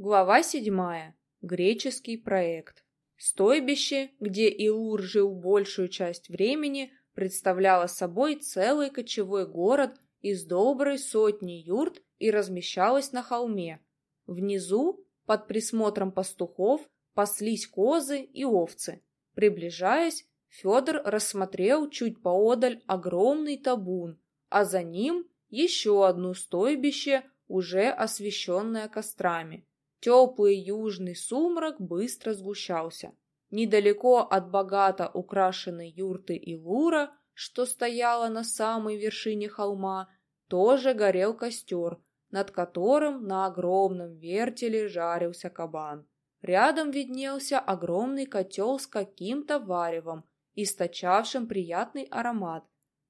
Глава седьмая. Греческий проект. Стойбище, где Илур жил большую часть времени, представляло собой целый кочевой город из доброй сотни юрт и размещалось на холме. Внизу, под присмотром пастухов, паслись козы и овцы. Приближаясь, Федор рассмотрел чуть поодаль огромный табун, а за ним еще одно стойбище, уже освещенное кострами. Теплый южный сумрак быстро сгущался. Недалеко от богато украшенной юрты Илура, что стояла на самой вершине холма, тоже горел костер, над которым на огромном вертеле жарился кабан. Рядом виднелся огромный котел с каким-то варевом, источавшим приятный аромат,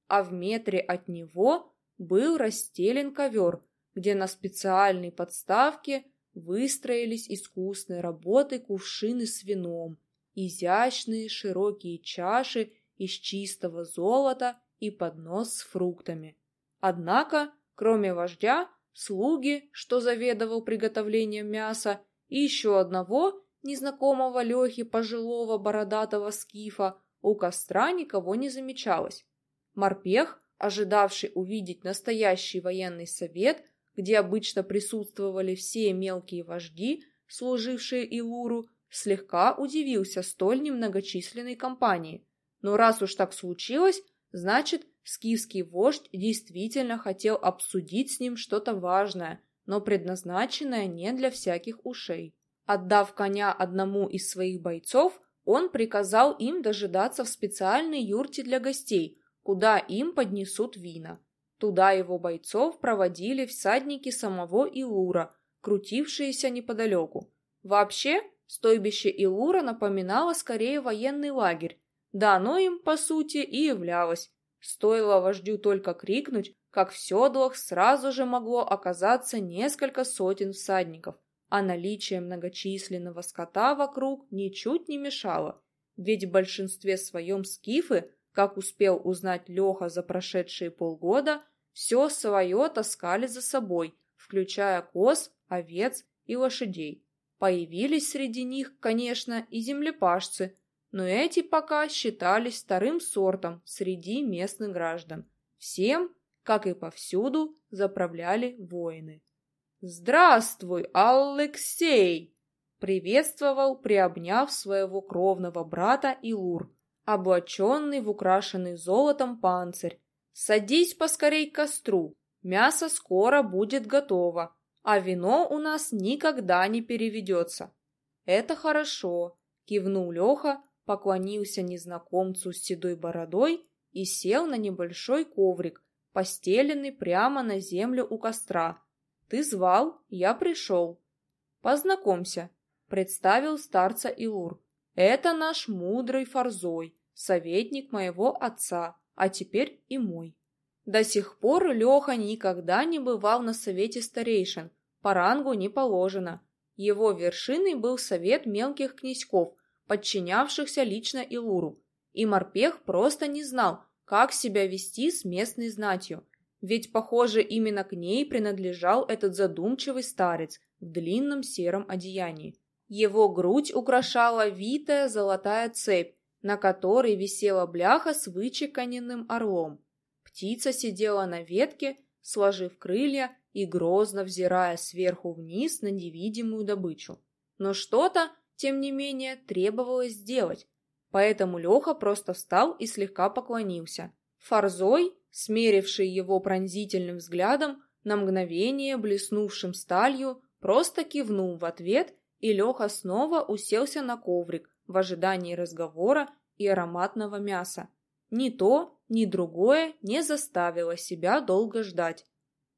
а в метре от него был расстелен ковер, где на специальной подставке выстроились искусной работы кувшины с вином, изящные широкие чаши из чистого золота и поднос с фруктами. Однако, кроме вождя, слуги, что заведовал приготовлением мяса, и еще одного незнакомого Лехи пожилого бородатого скифа у костра никого не замечалось. Морпех, ожидавший увидеть настоящий военный совет, где обычно присутствовали все мелкие вожди, служившие Илуру, слегка удивился столь немногочисленной компании. Но раз уж так случилось, значит, скифский вождь действительно хотел обсудить с ним что-то важное, но предназначенное не для всяких ушей. Отдав коня одному из своих бойцов, он приказал им дожидаться в специальной юрте для гостей, куда им поднесут вина. Туда его бойцов проводили всадники самого Илура, крутившиеся неподалеку. Вообще, стойбище Илура напоминало скорее военный лагерь, да оно им, по сути, и являлось. Стоило вождю только крикнуть, как в седлах сразу же могло оказаться несколько сотен всадников, а наличие многочисленного скота вокруг ничуть не мешало, ведь в большинстве своем скифы как успел узнать Леха за прошедшие полгода, все свое таскали за собой, включая коз, овец и лошадей. Появились среди них, конечно, и землепашцы, но эти пока считались вторым сортом среди местных граждан. Всем, как и повсюду, заправляли воины. «Здравствуй, Алексей!» приветствовал, приобняв своего кровного брата Илур, облаченный в украшенный золотом панцирь. «Садись поскорей к костру, мясо скоро будет готово, а вино у нас никогда не переведется». «Это хорошо», — кивнул Леха, поклонился незнакомцу с седой бородой и сел на небольшой коврик, постеленный прямо на землю у костра. «Ты звал, я пришел». «Познакомься», — представил старца Илур. «Это наш мудрый Фарзой, советник моего отца, а теперь и мой. До сих пор Леха никогда не бывал на совете старейшин, по рангу не положено. Его вершиной был совет мелких князьков, подчинявшихся лично Илуру, и Морпех просто не знал, как себя вести с местной знатью, ведь, похоже, именно к ней принадлежал этот задумчивый старец в длинном сером одеянии. Его грудь украшала витая золотая цепь, на которой висела бляха с вычеканенным орлом. Птица сидела на ветке, сложив крылья и грозно взирая сверху вниз на невидимую добычу. Но что-то, тем не менее, требовалось сделать, поэтому Леха просто встал и слегка поклонился. Фарзой, смеривший его пронзительным взглядом, на мгновение блеснувшим сталью, просто кивнул в ответ, и Леха снова уселся на коврик, в ожидании разговора и ароматного мяса. Ни то, ни другое не заставило себя долго ждать.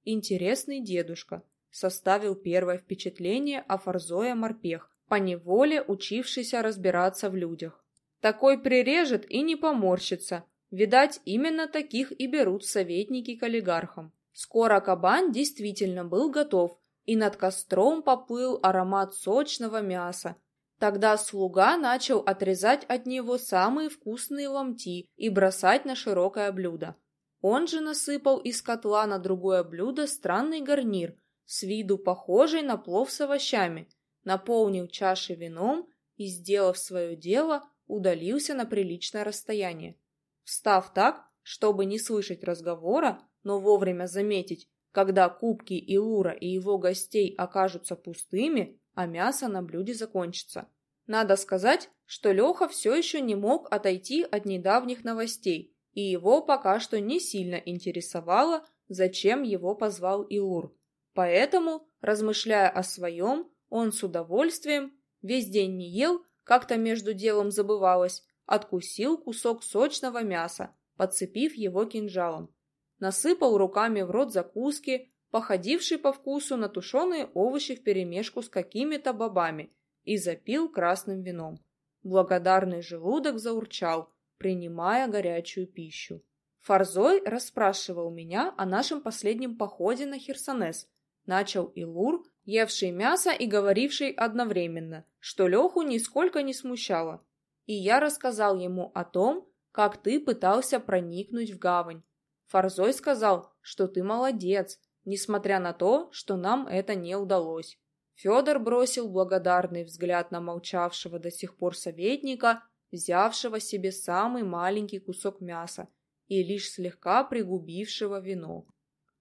Интересный дедушка составил первое впечатление о Фарзое Морпех, поневоле учившийся разбираться в людях. Такой прирежет и не поморщится. Видать, именно таких и берут советники к олигархам. Скоро кабан действительно был готов, и над костром поплыл аромат сочного мяса, Тогда слуга начал отрезать от него самые вкусные ломти и бросать на широкое блюдо. Он же насыпал из котла на другое блюдо странный гарнир, с виду похожий на плов с овощами, наполнил чаши вином и, сделав свое дело, удалился на приличное расстояние. Встав так, чтобы не слышать разговора, но вовремя заметить, когда кубки Илура и его гостей окажутся пустыми, а мясо на блюде закончится. Надо сказать, что Леха все еще не мог отойти от недавних новостей, и его пока что не сильно интересовало, зачем его позвал Илур. Поэтому, размышляя о своем, он с удовольствием, весь день не ел, как-то между делом забывалось, откусил кусок сочного мяса, подцепив его кинжалом. Насыпал руками в рот закуски, походивший по вкусу на тушеные овощи вперемешку с какими-то бобами, и запил красным вином. Благодарный желудок заурчал, принимая горячую пищу. Фарзой расспрашивал меня о нашем последнем походе на Херсонес. Начал Илур, евший мясо и говоривший одновременно, что Леху нисколько не смущало. И я рассказал ему о том, как ты пытался проникнуть в гавань. Фарзой сказал, что ты молодец, несмотря на то, что нам это не удалось. Федор бросил благодарный взгляд на молчавшего до сих пор советника, взявшего себе самый маленький кусок мяса и лишь слегка пригубившего вино.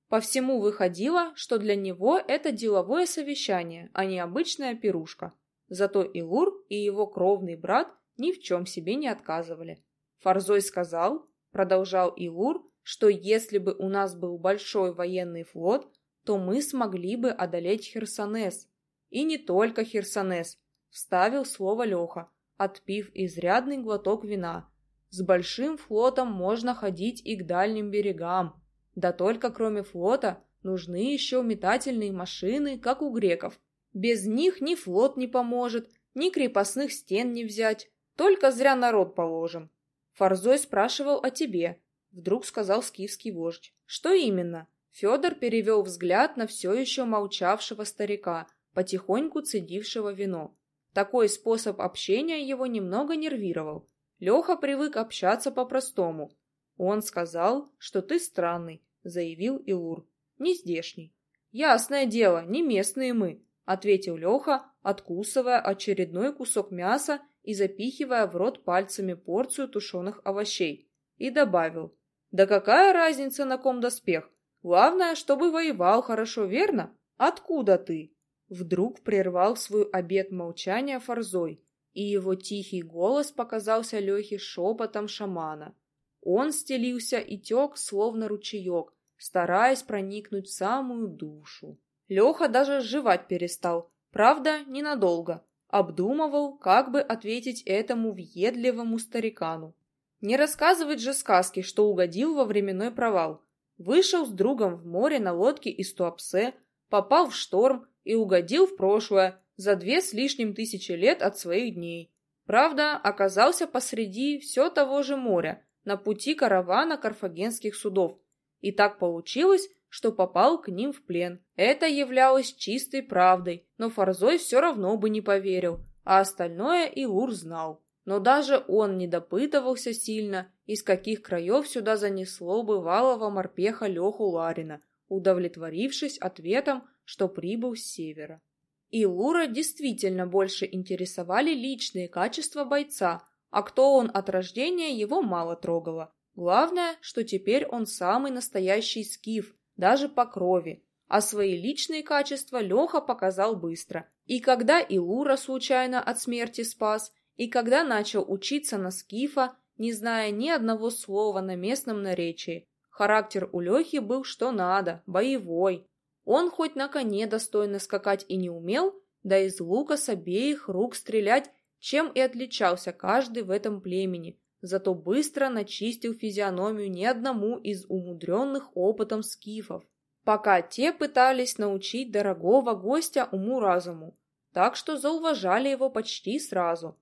По всему выходило, что для него это деловое совещание, а не обычная пирушка. Зато Илур и его кровный брат ни в чем себе не отказывали. Фарзой сказал, продолжал Илур, что если бы у нас был большой военный флот, то мы смогли бы одолеть Херсонес. И не только Херсонес, вставил слово Леха, отпив изрядный глоток вина. С большим флотом можно ходить и к дальним берегам. Да только кроме флота нужны еще метательные машины, как у греков. Без них ни флот не поможет, ни крепостных стен не взять. Только зря народ положим. Фарзой спрашивал о тебе. Вдруг сказал скифский вождь. Что именно? Федор перевел взгляд на все еще молчавшего старика, потихоньку цедившего вино. Такой способ общения его немного нервировал. Леха привык общаться по-простому. Он сказал, что ты странный, заявил Илур. Не здешний. Ясное дело, не местные мы, ответил Леха, откусывая очередной кусок мяса и запихивая в рот пальцами порцию тушеных овощей. И добавил. Да какая разница, на ком доспех? Главное, чтобы воевал хорошо, верно? Откуда ты? Вдруг прервал свой обет молчания Фарзой, и его тихий голос показался Лехе шепотом шамана. Он стелился и тек, словно ручеек, стараясь проникнуть в самую душу. Леха даже жевать перестал, правда, ненадолго. Обдумывал, как бы ответить этому въедливому старикану. Не рассказывать же сказки, что угодил во временной провал. Вышел с другом в море на лодке из Туапсе, попал в шторм и угодил в прошлое за две с лишним тысячи лет от своих дней. Правда, оказался посреди все того же моря, на пути каравана карфагенских судов. И так получилось, что попал к ним в плен. Это являлось чистой правдой, но Фарзой все равно бы не поверил, а остальное Илур знал. Но даже он не допытывался сильно, из каких краев сюда занесло бывалого морпеха Леху Ларина, удовлетворившись ответом, что прибыл с севера. И Лура действительно больше интересовали личные качества бойца, а кто он от рождения его мало трогало. Главное, что теперь он самый настоящий скиф, даже по крови, а свои личные качества Леха показал быстро. И когда Илура случайно от смерти спас, и когда начал учиться на скифа, не зная ни одного слова на местном наречии, характер у Лехи был что надо, боевой, он хоть на коне достойно скакать и не умел, да из лука с обеих рук стрелять, чем и отличался каждый в этом племени, зато быстро начистил физиономию ни одному из умудренных опытом скифов, пока те пытались научить дорогого гостя уму-разуму, так что зауважали его почти сразу.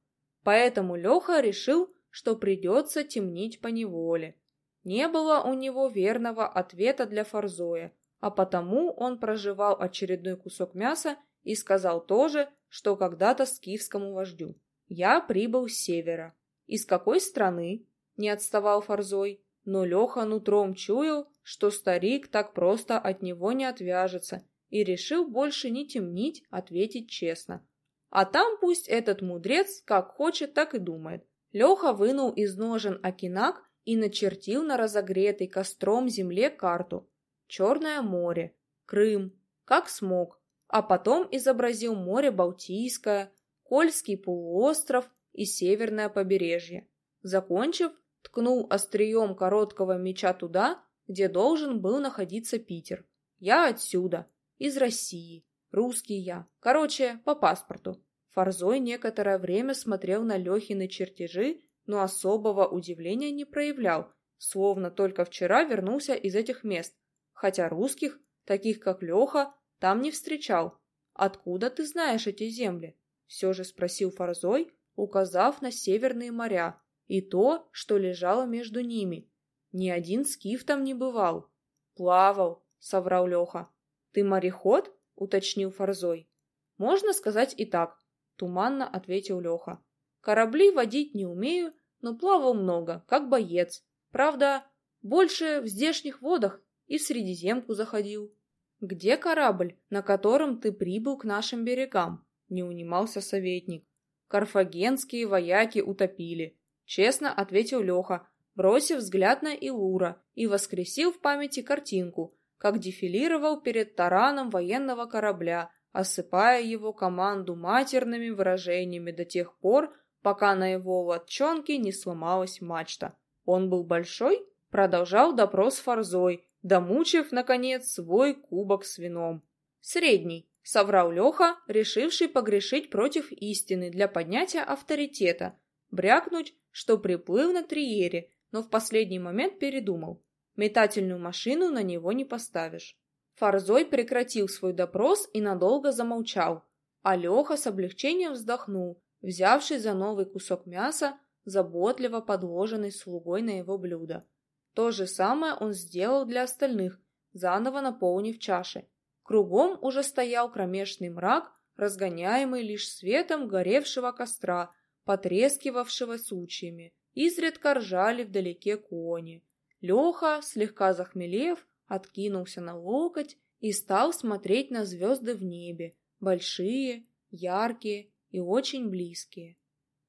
Поэтому Леха решил, что придется темнить по неволе. Не было у него верного ответа для Фарзоя, а потому он проживал очередной кусок мяса и сказал то же, что когда-то скифскому вождю. «Я прибыл с севера». «Из какой страны?» — не отставал Фарзой, но Леха нутром чуял, что старик так просто от него не отвяжется, и решил больше не темнить, ответить честно. А там пусть этот мудрец как хочет, так и думает. Леха вынул из ножен окинак и начертил на разогретой костром земле карту. Черное море, Крым, как смог, а потом изобразил море Балтийское, Кольский полуостров и северное побережье. Закончив, ткнул острием короткого меча туда, где должен был находиться Питер. Я отсюда, из России, русский я, короче, по паспорту. Фарзой некоторое время смотрел на Лехины чертежи, но особого удивления не проявлял, словно только вчера вернулся из этих мест, хотя русских, таких как Леха, там не встречал. «Откуда ты знаешь эти земли?» — все же спросил Фарзой, указав на северные моря и то, что лежало между ними. Ни один скиф там не бывал. «Плавал», — соврал Леха. «Ты мореход?» — уточнил Фарзой. «Можно сказать и так», туманно ответил Леха. Корабли водить не умею, но плавал много, как боец. Правда, больше в здешних водах и в Средиземку заходил. Где корабль, на котором ты прибыл к нашим берегам? Не унимался советник. Карфагенские вояки утопили. Честно ответил Леха, бросив взгляд на Илура и воскресил в памяти картинку, как дефилировал перед тараном военного корабля, осыпая его команду матерными выражениями до тех пор, пока на его лодчонке не сломалась мачта. Он был большой? Продолжал допрос Фарзой, домучив, наконец, свой кубок с вином. Средний, соврал Леха, решивший погрешить против истины для поднятия авторитета, брякнуть, что приплыл на триере, но в последний момент передумал. Метательную машину на него не поставишь. Фарзой прекратил свой допрос и надолго замолчал, а Леха с облегчением вздохнул, взявший за новый кусок мяса, заботливо подложенный слугой на его блюдо. То же самое он сделал для остальных, заново наполнив чаши. Кругом уже стоял кромешный мрак, разгоняемый лишь светом горевшего костра, потрескивавшего сучьями. Изредка ржали вдалеке кони. Леха, слегка захмелев, откинулся на локоть и стал смотреть на звезды в небе, большие, яркие и очень близкие.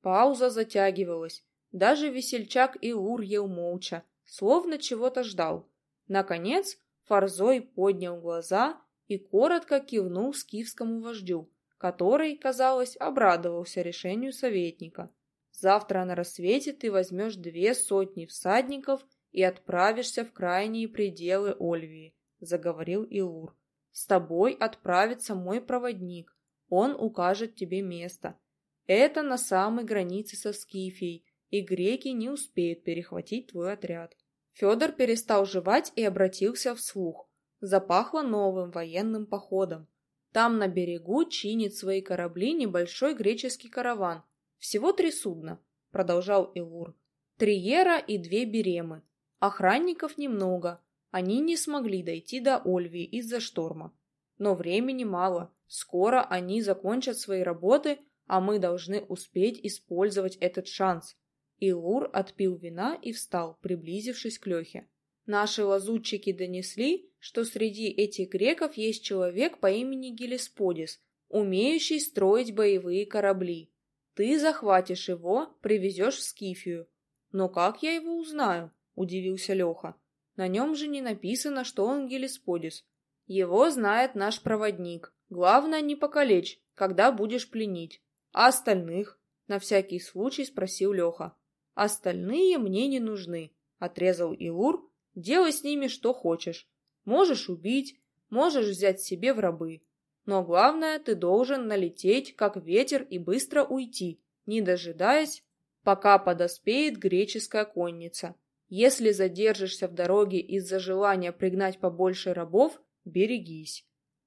Пауза затягивалась. Даже весельчак Иур ел молча, словно чего-то ждал. Наконец Фарзой поднял глаза и коротко кивнул скифскому вождю, который, казалось, обрадовался решению советника. «Завтра на рассвете ты возьмешь две сотни всадников и отправишься в крайние пределы Ольвии», — заговорил Илур. «С тобой отправится мой проводник. Он укажет тебе место. Это на самой границе со Скифией, и греки не успеют перехватить твой отряд». Федор перестал жевать и обратился вслух. Запахло новым военным походом. Там на берегу чинит свои корабли небольшой греческий караван. Всего три судна, продолжал Илур. Триера и две беремы. Охранников немного, они не смогли дойти до Ольвии из-за шторма. Но времени мало, скоро они закончат свои работы, а мы должны успеть использовать этот шанс. Илур отпил вина и встал, приблизившись к Лехе. Наши лазутчики донесли, что среди этих греков есть человек по имени Гелисподис, умеющий строить боевые корабли. Ты захватишь его, привезешь в Скифию. Но как я его узнаю? Удивился Леха. На нем же не написано, что он Гелисподис. Его знает наш проводник. Главное, не покалечь, когда будешь пленить. А остальных? На всякий случай спросил Леха. Остальные мне не нужны, отрезал Илур. Делай с ними что хочешь. Можешь убить, можешь взять себе в рабы. Но главное, ты должен налететь, как ветер, и быстро уйти, не дожидаясь, пока подоспеет греческая конница. Если задержишься в дороге из-за желания пригнать побольше рабов, берегись.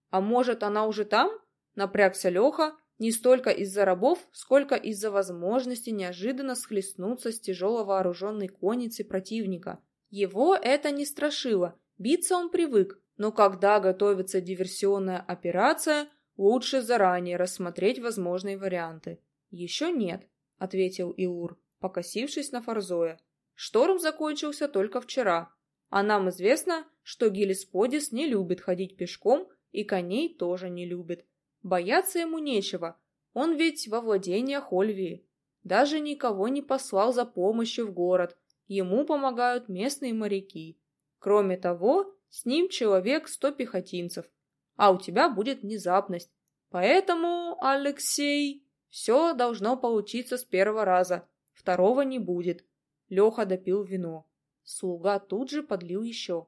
А может, она уже там? Напрягся Леха, не столько из-за рабов, сколько из-за возможности неожиданно схлестнуться с тяжело вооруженной конницей противника. Его это не страшило, биться он привык, но когда готовится диверсионная операция, лучше заранее рассмотреть возможные варианты. «Еще нет», — ответил Иур, покосившись на Фарзоя. Шторм закончился только вчера, а нам известно, что Гелисподис не любит ходить пешком и коней тоже не любит. Бояться ему нечего. Он ведь во владениях Ольвии. Даже никого не послал за помощью в город. Ему помогают местные моряки. Кроме того, с ним человек сто пехотинцев. А у тебя будет внезапность. Поэтому, Алексей, все должно получиться с первого раза. Второго не будет. Леха допил вино. Слуга тут же подлил еще.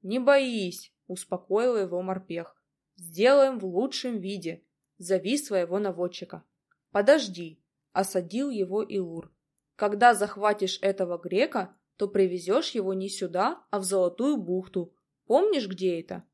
«Не боись», — успокоил его морпех. «Сделаем в лучшем виде. Зови своего наводчика». «Подожди», — осадил его Илур. «Когда захватишь этого грека, то привезешь его не сюда, а в Золотую бухту. Помнишь, где это?»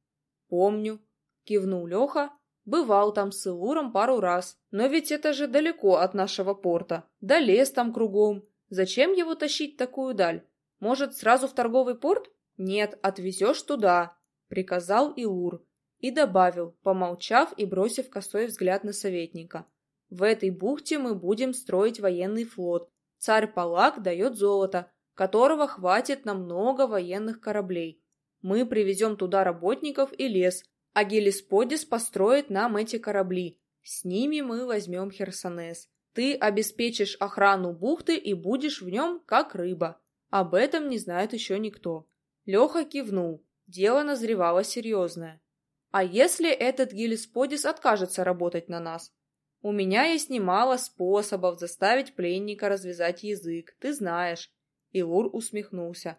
«Помню», — кивнул Леха. «Бывал там с Илуром пару раз, но ведь это же далеко от нашего порта. Да лес там кругом. Зачем его тащить такую даль? Может, сразу в торговый порт? Нет, отвезешь туда, приказал Иур и добавил, помолчав и бросив косой взгляд на советника. В этой бухте мы будем строить военный флот. Царь Палак дает золото, которого хватит на много военных кораблей. Мы привезем туда работников и лес, а Гелисподис построит нам эти корабли. С ними мы возьмем Херсонес. Ты обеспечишь охрану бухты и будешь в нем как рыба. Об этом не знает еще никто. Леха кивнул. Дело назревало серьезное. А если этот Гелисподис откажется работать на нас? У меня есть немало способов заставить пленника развязать язык, ты знаешь. Илур усмехнулся.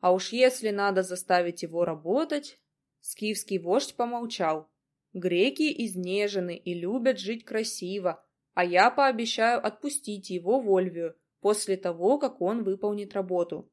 А уж если надо заставить его работать... Скифский вождь помолчал. Греки изнежены и любят жить красиво, а я пообещаю отпустить его в Ольвию, после того, как он выполнит работу.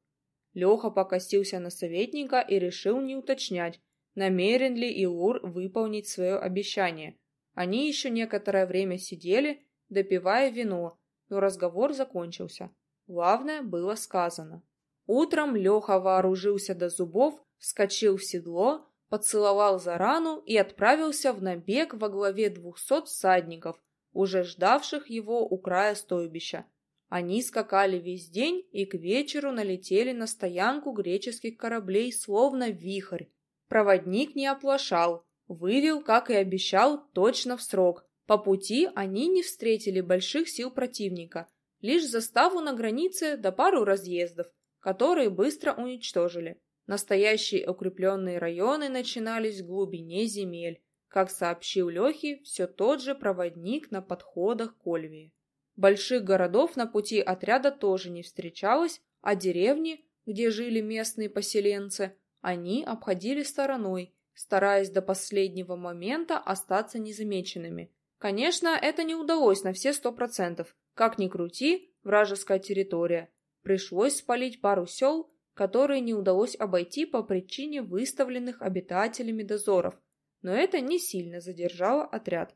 Леха покосился на советника и решил не уточнять, намерен ли Илур выполнить свое обещание. Они еще некоторое время сидели, допивая вино, но разговор закончился. Главное было сказано. Утром Леха вооружился до зубов, вскочил в седло, поцеловал за рану и отправился в набег во главе двухсот всадников, уже ждавших его у края стойбища. Они скакали весь день и к вечеру налетели на стоянку греческих кораблей, словно вихрь. Проводник не оплошал, вывел, как и обещал, точно в срок. По пути они не встретили больших сил противника, лишь заставу на границе да пару разъездов, которые быстро уничтожили. Настоящие укрепленные районы начинались в глубине земель, как сообщил Лехе все тот же проводник на подходах к Ольвии. Больших городов на пути отряда тоже не встречалось, а деревни, где жили местные поселенцы, они обходили стороной, стараясь до последнего момента остаться незамеченными. Конечно, это не удалось на все сто процентов. Как ни крути, вражеская территория. Пришлось спалить пару сел, которые не удалось обойти по причине выставленных обитателями дозоров, но это не сильно задержало отряд.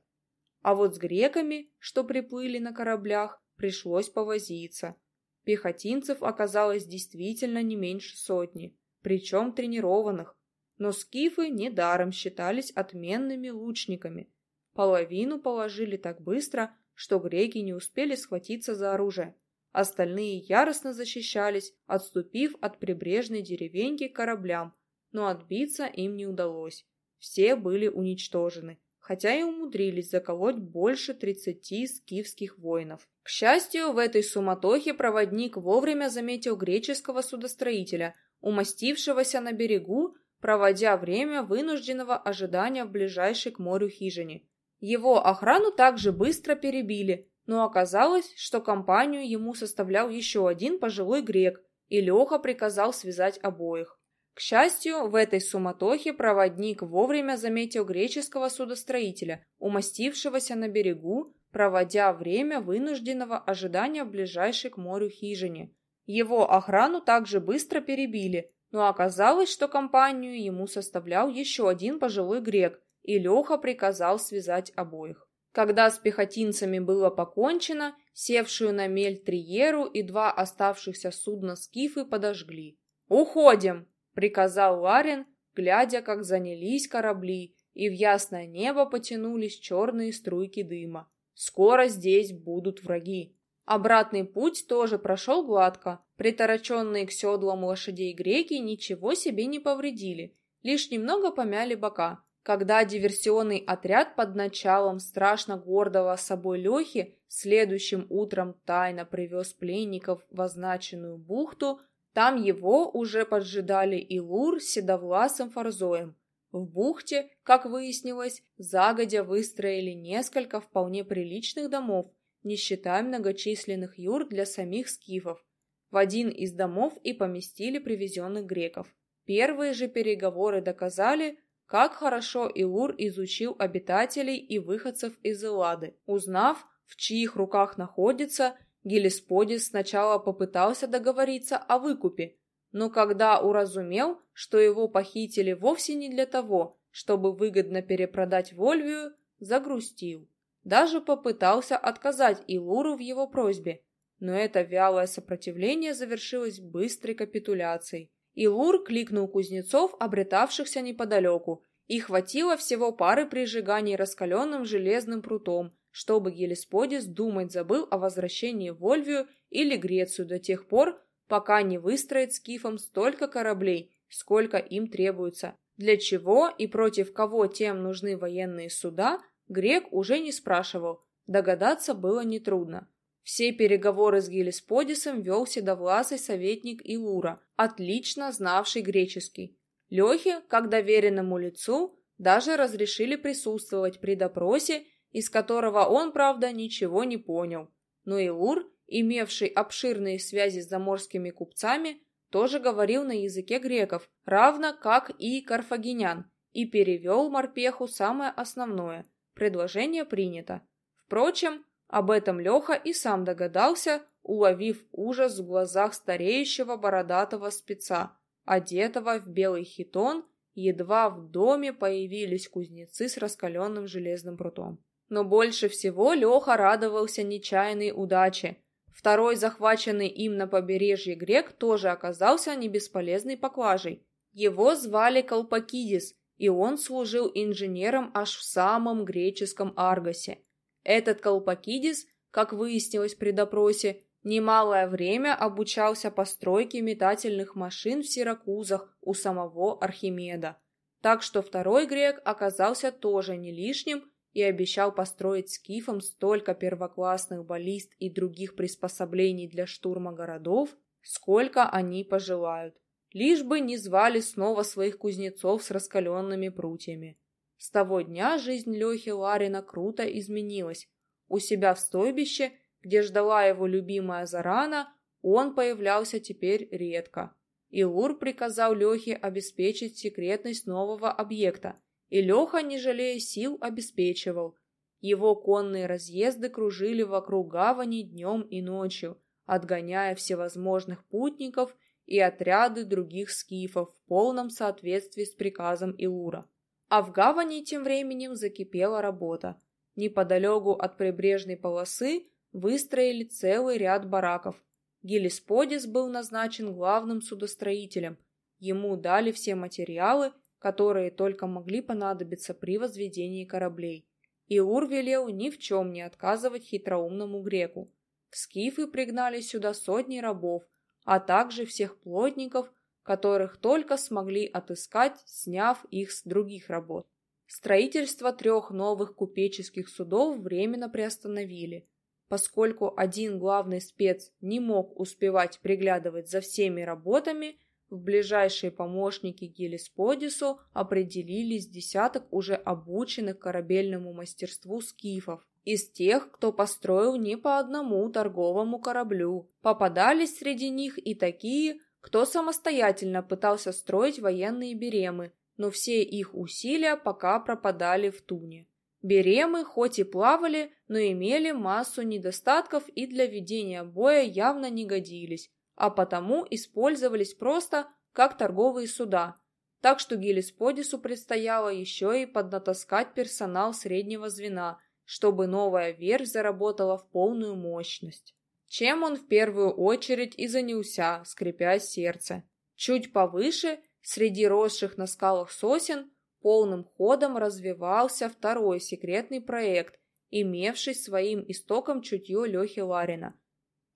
А вот с греками, что приплыли на кораблях, пришлось повозиться. Пехотинцев оказалось действительно не меньше сотни, причем тренированных. Но скифы недаром считались отменными лучниками. Половину положили так быстро, что греки не успели схватиться за оружие. Остальные яростно защищались, отступив от прибрежной деревеньки к кораблям, но отбиться им не удалось. Все были уничтожены, хотя и умудрились заколоть больше тридцати скифских воинов. К счастью, в этой суматохе проводник вовремя заметил греческого судостроителя, умастившегося на берегу, проводя время вынужденного ожидания в ближайшей к морю хижине. Его охрану также быстро перебили, но оказалось, что компанию ему составлял еще один пожилой грек, и Леха приказал связать обоих. К счастью, в этой суматохе проводник вовремя заметил греческого судостроителя, умастившегося на берегу, проводя время вынужденного ожидания в ближайшей к морю хижине. Его охрану также быстро перебили, но оказалось, что компанию ему составлял еще один пожилой грек, и Леха приказал связать обоих. Когда с пехотинцами было покончено, севшую на мель Триеру и два оставшихся судна скифы подожгли. «Уходим!» — приказал Ларин, глядя, как занялись корабли, и в ясное небо потянулись черные струйки дыма. Скоро здесь будут враги. Обратный путь тоже прошел гладко. Притороченные к седлам лошадей греки ничего себе не повредили, лишь немного помяли бока. когда диверсионный отряд под началом страшно гордого собой Лехи следующим утром тайно привез пленников в означенную бухту, там его уже поджидали Илур с седовласым Фарзоем. В бухте, как выяснилось, загодя выстроили несколько вполне приличных домов, не считая многочисленных юр для самих скифов. В один из домов и поместили привезенных греков. Первые же переговоры доказали, как хорошо Илур изучил обитателей и выходцев из Эллады. Узнав, в чьих руках находится, Гелисподис сначала попытался договориться о выкупе, но когда уразумел, что его похитили вовсе не для того, чтобы выгодно перепродать Вольвию, загрустил. Даже попытался отказать Илуру в его просьбе, но это вялое сопротивление завершилось быстрой капитуляцией. Илур кликнул кузнецов, обретавшихся неподалеку, и хватило всего пары прижиганий раскаленным железным прутом, чтобы Гелисподис думать забыл о возвращении в Ольвию или Грецию до тех пор, пока не выстроит скифом столько кораблей, сколько им требуется. Для чего и против кого тем нужны военные суда, грек уже не спрашивал, догадаться было нетрудно. Все переговоры с Гелисподисом вел седовласый советник Илура, отлично знавший греческий. Лехе, как доверенному лицу, даже разрешили присутствовать при допросе, из которого он, правда, ничего не понял. Но Илур, имевший обширные связи с заморскими купцами, тоже говорил на языке греков, равно как и карфагенян, и перевел морпеху самое основное. Предложение принято. Впрочем, об этом Леха и сам догадался, уловив ужас в глазах стареющего бородатого спеца, одетого в белый хитон, едва в доме появились кузнецы с раскаленным железным прутом. Но больше всего Леха радовался нечаянной удаче. Второй захваченный им на побережье грек тоже оказался не бесполезной поклажей. Его звали Колпакидис, и он служил инженером аж в самом греческом Аргосе – этот Колпакидис, как выяснилось при допросе, немалое время обучался постройке метательных машин в Сиракузах у самого Архимеда. Так что второй грек оказался тоже не лишним и обещал построить скифам столько первоклассных баллист и других приспособлений для штурма городов, сколько они пожелают, лишь бы не звали снова своих кузнецов с раскаленными прутьями. С того дня жизнь Лехи Ларина круто изменилась. У себя в стойбище, где ждала его любимая Зарана, он появлялся теперь редко. Илур приказал Лехе обеспечить секретность нового объекта, и Леха, не жалея сил, обеспечивал. Его конные разъезды кружили вокруг гавани днем и ночью, отгоняя всевозможных путников и отряды других скифов в полном соответствии с приказом Илура. А в гавани тем временем закипела работа. Неподалеку от прибрежной полосы выстроили целый ряд бараков. Гелисподис был назначен главным судостроителем. Ему дали все материалы, которые только могли понадобиться при возведении кораблей. И Ур велел ни в чем не отказывать хитроумному греку. Скифы пригнали сюда сотни рабов, а также всех плотников, которых только смогли отыскать, сняв их с других работ. Строительство трех новых купеческих судов временно приостановили, поскольку один главный спец не мог успевать приглядывать за всеми работами, в ближайшие помощники Гелисподису определились десяток уже обученных корабельному мастерству скифов. Из тех, кто построил не по одному торговому кораблю, попадались среди них и такие, кто самостоятельно пытался строить военные беремы, но все их усилия пока пропадали в туне. Беремы хоть и плавали, но имели массу недостатков и для ведения боя явно не годились, а потому использовались просто как торговые суда. Так что Гелисподису предстояло еще и поднатаскать персонал среднего звена, чтобы новая верфь заработала в полную мощность чем он в первую очередь и занялся, скрипя сердце. Чуть повыше, среди росших на скалах сосен, полным ходом развивался второй секретный проект, имевший своим истоком чутье Лехи Ларина.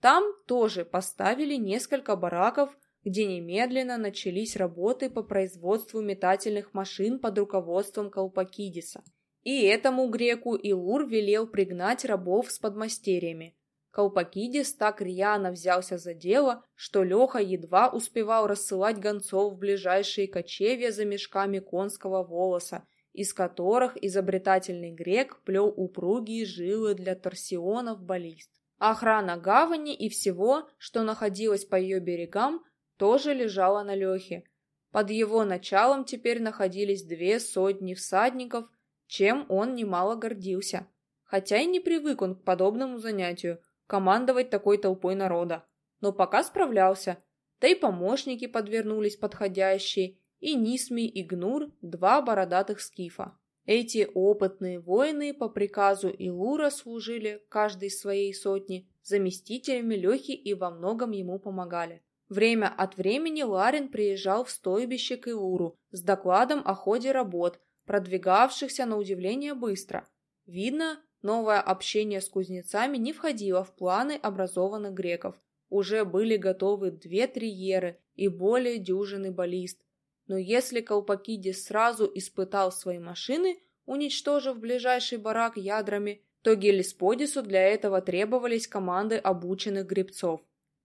Там тоже поставили несколько бараков, где немедленно начались работы по производству метательных машин под руководством Колпакидиса. И этому греку Илур велел пригнать рабов с подмастерьями. Колпакидис так рьяно взялся за дело, что Леха едва успевал рассылать гонцов в ближайшие кочевья за мешками конского волоса, из которых изобретательный грек плел упругие жилы для торсионов баллист. Охрана гавани и всего, что находилось по ее берегам, тоже лежала на Лехе. Под его началом теперь находились две сотни всадников, чем он немало гордился. Хотя и не привык он к подобному занятию – командовать такой толпой народа. Но пока справлялся, да и помощники подвернулись подходящие, и Нисми и Гнур – два бородатых скифа. Эти опытные воины по приказу Илура служили, каждой своей сотни, заместителями Лехи и во многом ему помогали. Время от времени Ларин приезжал в стойбище к Илуру с докладом о ходе работ, продвигавшихся на удивление быстро. Видно, Новое общение с кузнецами не входило в планы образованных греков. Уже были готовы две триеры и более дюжины баллист. Но если Колпакидис сразу испытал свои машины, уничтожив ближайший барак ядрами, то Гелисподису для этого требовались команды обученных гребцов.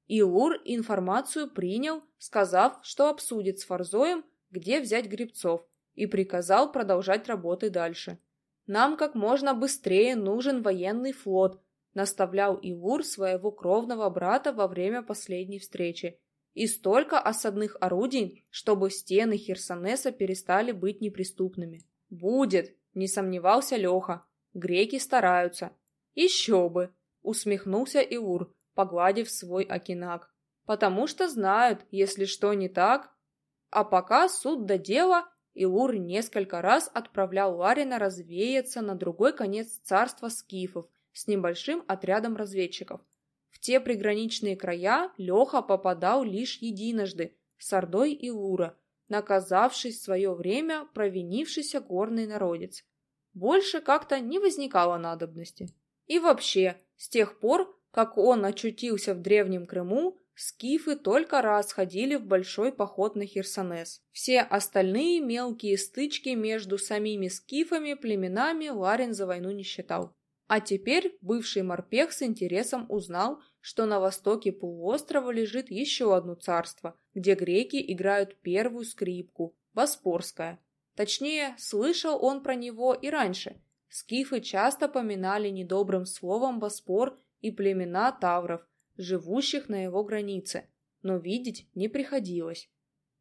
Илур информацию принял, сказав, что обсудит с Фарзоем, где взять гребцов, и приказал продолжать работы дальше. Нам как можно быстрее нужен военный флот, наставлял Илур своего кровного брата во время последней встречи. И столько осадных орудий, чтобы стены Херсонеса перестали быть неприступными. Будет, не сомневался Леха. Греки стараются. Еще бы, усмехнулся Илур, погладив свой окинак. Потому что знают, если что не так. А пока суд до дела Илур несколько раз отправлял Ларина развеяться на другой конец царства скифов с небольшим отрядом разведчиков. Те приграничные края Леха попадал лишь единожды с Ордой Илура, наказавшись в свое время провинившийся горный народец. Больше как-то не возникало надобности. И вообще, с тех пор, как он очутился в Древнем Крыму, скифы только раз ходили в большой поход на Херсонес. Все остальные мелкие стычки между самими скифами племенами Ларин за войну не считал. А теперь бывший морпех с интересом узнал, что на востоке полуострова лежит еще одно царство, где греки играют первую скрипку – Боспорское. Точнее, слышал он про него и раньше. Скифы часто поминали недобрым словом Боспор и племена тавров, живущих на его границе, но видеть не приходилось.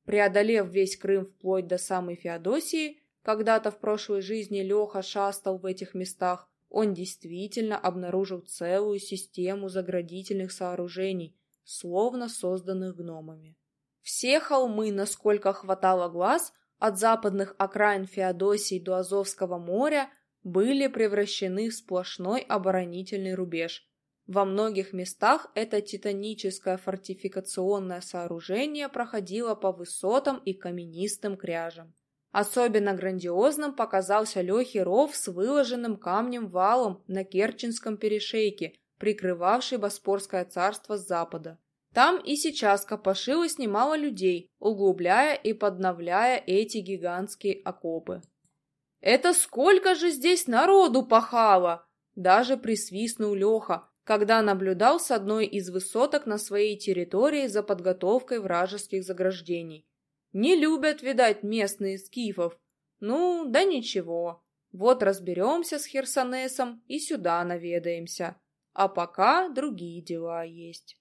Преодолев весь Крым вплоть до самой Феодосии, когда-то в прошлой жизни Леха шастал в этих местах, он действительно обнаружил целую систему заградительных сооружений, словно созданных гномами. Все холмы, насколько хватало глаз, от западных окраин Феодосии до Азовского моря, были превращены в сплошной оборонительный рубеж, во многих местах это титаническое фортификационное сооружение проходило по высотам и каменистым кряжам. Особенно грандиозным показался Лехе ров с выложенным камнем валом на Керченском перешейке, прикрывавший Боспорское царство с запада. Там и сейчас копошилось немало людей, углубляя и подновляя эти гигантские окопы. «Это сколько же здесь народу пахало!» Даже присвистнул Леха, когда наблюдал с одной из высоток на своей территории за подготовкой вражеских заграждений. Не любят, видать, местные скифов. Ну, да ничего. Вот разберемся с Херсонесом и сюда наведаемся. А пока другие дела есть.